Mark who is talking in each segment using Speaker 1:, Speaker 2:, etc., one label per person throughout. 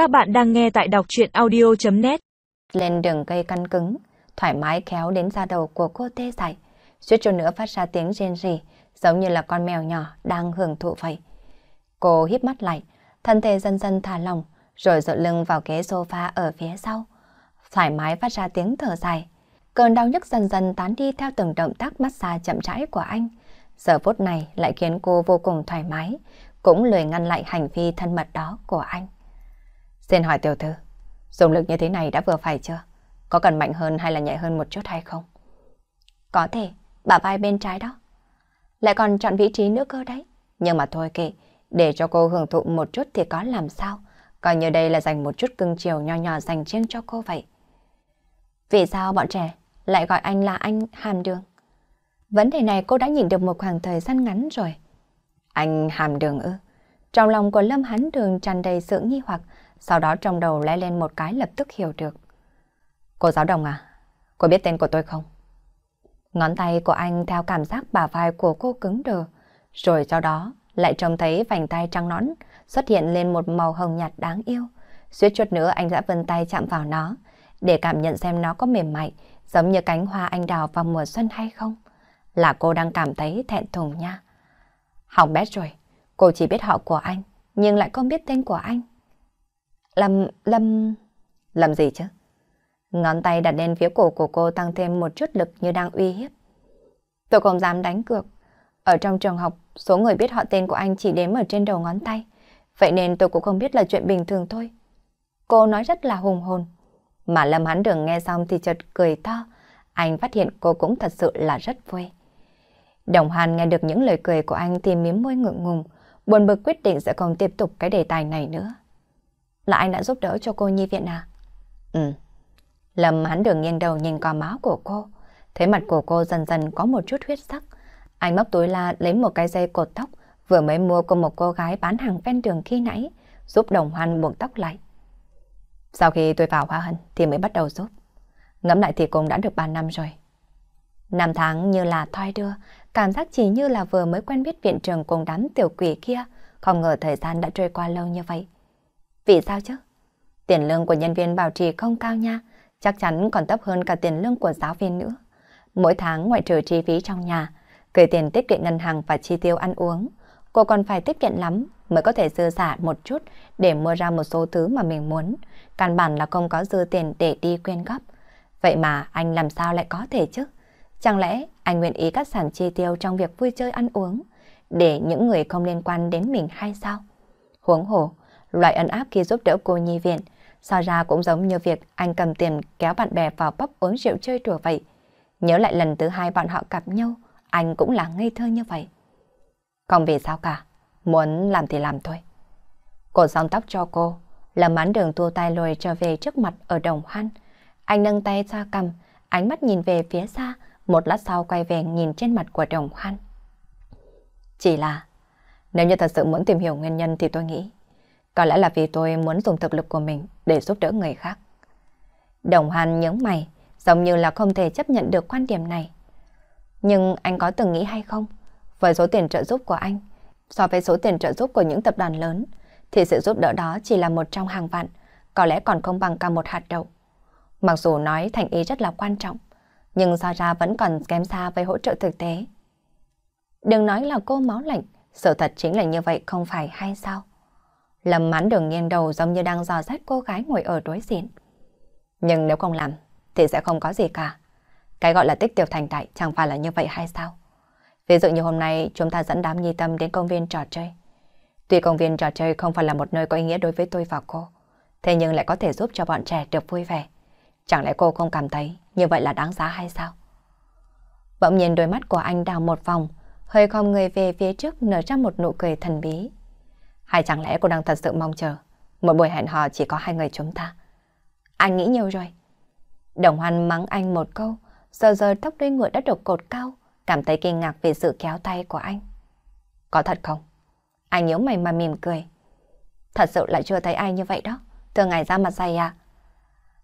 Speaker 1: Các bạn đang nghe tại đọc chuyện audio.net
Speaker 2: Lên đường cây căn cứng, thoải mái kéo đến da đầu của cô tê dại. Suýt chút nữa phát ra tiếng rên rỉ, giống như là con mèo nhỏ đang hưởng thụ vậy. Cô híp mắt lại, thân thể dần dần thả lỏng, rồi dựa lưng vào ghế sofa ở phía sau. Thoải mái phát ra tiếng thở dài. Cơn đau nhức dần dần tán đi theo từng động tác massage chậm rãi của anh. Giờ phút này lại khiến cô vô cùng thoải mái, cũng lười ngăn lại hành vi thân mật đó của anh. Xin hỏi tiểu thư, dùng lực như thế này đã vừa phải chưa? Có cần mạnh hơn hay là nhẹ hơn một chút hay không? Có thể, bả vai bên trái đó. Lại còn chọn vị trí nữa cơ đấy. Nhưng mà thôi kệ, để cho cô hưởng thụ một chút thì có làm sao. Coi như đây là dành một chút cưng chiều nho nhỏ dành riêng cho cô vậy. Vì sao bọn trẻ lại gọi anh là anh Hàm Đường? Vấn đề này cô đã nhìn được một khoảng thời gian ngắn rồi. Anh Hàm Đường ư? Trong lòng của Lâm Hán Đường tràn đầy sự nghi hoặc, sau đó trong đầu lóe lên một cái lập tức hiểu được. Cô giáo đồng à? Cô biết tên của tôi không? Ngón tay của anh theo cảm giác bả vai của cô cứng đờ, rồi sau đó lại trông thấy vành tay trắng nõn xuất hiện lên một màu hồng nhạt đáng yêu. Suýt chút nữa anh đã vươn tay chạm vào nó, để cảm nhận xem nó có mềm mại, giống như cánh hoa anh đào vào mùa xuân hay không. Là cô đang cảm thấy thẹn thùng nha. Hỏng bét rồi, cô chỉ biết họ của anh, nhưng lại không biết tên của anh. Lâm, Lâm... Lâm gì chứ? Ngón tay đặt lên phía cổ của cô tăng thêm một chút lực như đang uy hiếp. Tôi không dám đánh cược. Ở trong trường học, số người biết họ tên của anh chỉ đếm ở trên đầu ngón tay. Vậy nên tôi cũng không biết là chuyện bình thường thôi. Cô nói rất là hùng hồn. Mà Lâm hắn đường nghe xong thì chợt cười to. Anh phát hiện cô cũng thật sự là rất vui. Đồng Hàn nghe được những lời cười của anh thì miếm môi ngượng ngùng, buồn bực quyết định sẽ không tiếp tục cái đề tài này nữa. Là anh đã giúp đỡ cho cô nhi viện à? Ừ. Lâm hắn đường nghiêng đầu nhìn qua máu của cô. Thấy mặt của cô dần dần có một chút huyết sắc. Anh móc túi la lấy một cái dây cột tóc vừa mới mua của một cô gái bán hàng ven đường khi nãy, giúp đồng hoan buộc tóc lại. Sau khi tôi vào Hoa Hân thì mới bắt đầu giúp. Ngẫm lại thì cũng đã được 3 năm rồi. Năm tháng như là thoi đưa, cảm giác chỉ như là vừa mới quen biết viện trường cùng đám tiểu quỷ kia, không ngờ thời gian đã trôi qua lâu như vậy. Vì sao chứ? Tiền lương của nhân viên bảo trì không cao nha, chắc chắn còn thấp hơn cả tiền lương của giáo viên nữa. Mỗi tháng ngoại trừ chi phí trong nhà, gửi tiền tiết kiệm ngân hàng và chi tiêu ăn uống, cô còn phải tiết kiệm lắm mới có thể dư giả một chút để mua ra một số thứ mà mình muốn. Căn bản là không có dư tiền để đi quyên góp. Vậy mà anh làm sao lại có thể chứ? Chẳng lẽ anh nguyện ý cắt sản chi tiêu trong việc vui chơi ăn uống để những người không liên quan đến mình hay sao? Huống hồ, loại ân áp khi giúp đỡ cô nhi viện, so ra cũng giống như việc anh cầm tiền kéo bạn bè vào bắp uống rượu chơi đùa vậy. Nhớ lại lần thứ hai bọn họ gặp nhau, anh cũng là ngây thơ như vậy. Không vì sao cả, muốn làm thì làm thôi. Cô xong tóc cho cô, làm mán đường tua tay lùi trở về trước mặt ở đồng hoan. Anh nâng tay ra cầm, ánh mắt nhìn về phía xa, một lát sau quay về nhìn trên mặt của đồng hoan. Chỉ là, nếu như thật sự muốn tìm hiểu nguyên nhân thì tôi nghĩ, có lẽ là vì tôi muốn dùng thực lực của mình để giúp đỡ người khác. Đồng hoan nhớ mày, giống như là không thể chấp nhận được quan điểm này. Nhưng anh có từng nghĩ hay không? Với số tiền trợ giúp của anh, so với số tiền trợ giúp của những tập đoàn lớn, thì sự giúp đỡ đó chỉ là một trong hàng vạn, có lẽ còn không bằng cả một hạt đậu. Mặc dù nói thành ý rất là quan trọng, nhưng so ra vẫn còn kém xa với hỗ trợ thực tế. Đừng nói là cô máu lạnh, sự thật chính là như vậy không phải hay sao? Lâm mãn đường nghiêng đầu giống như đang dò xét cô gái ngồi ở đối diện. Nhưng nếu không làm, thì sẽ không có gì cả. Cái gọi là tích tiểu thành đại chẳng phải là như vậy hay sao? Ví dụ như hôm nay chúng ta dẫn đám nhi tâm đến công viên trò chơi. Tuy công viên trò chơi không phải là một nơi có ý nghĩa đối với tôi và cô, thế nhưng lại có thể giúp cho bọn trẻ được vui vẻ. Chẳng lẽ cô không cảm thấy như vậy là đáng giá hay sao? Bỗng nhiên đôi mắt của anh đào một vòng, hơi không người về phía trước nở ra một nụ cười thần bí. Hay chẳng lẽ cô đang thật sự mong chờ một buổi hẹn hò chỉ có hai người chúng ta? Anh nghĩ nhiều rồi. Đồng Hoan mắng anh một câu, giờ giờ tóc đuôi ngựa đã được cột cao, cảm thấy kinh ngạc về sự kéo tay của anh. Có thật không? Anh nhớ mày mà mỉm cười. Thật sự lại chưa thấy ai như vậy đó. Thường ngày ra mặt dày à?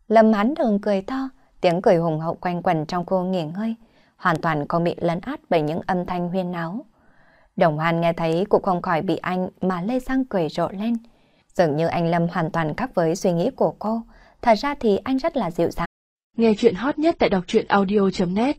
Speaker 2: Lâm hắn đường cười to, tiếng cười hùng hậu quanh quần trong cô nghỉ ngơi, hoàn toàn không bị lấn át bởi những âm thanh huyên náo. Đồng Hoan nghe thấy cũng không khỏi bị anh mà lê sang cười rộ lên. Dường như anh Lâm hoàn toàn khác với suy nghĩ của cô, thật ra thì anh rất là dịu dàng.
Speaker 1: Nghe chuyện hot nhất tại đọc truyện audio.net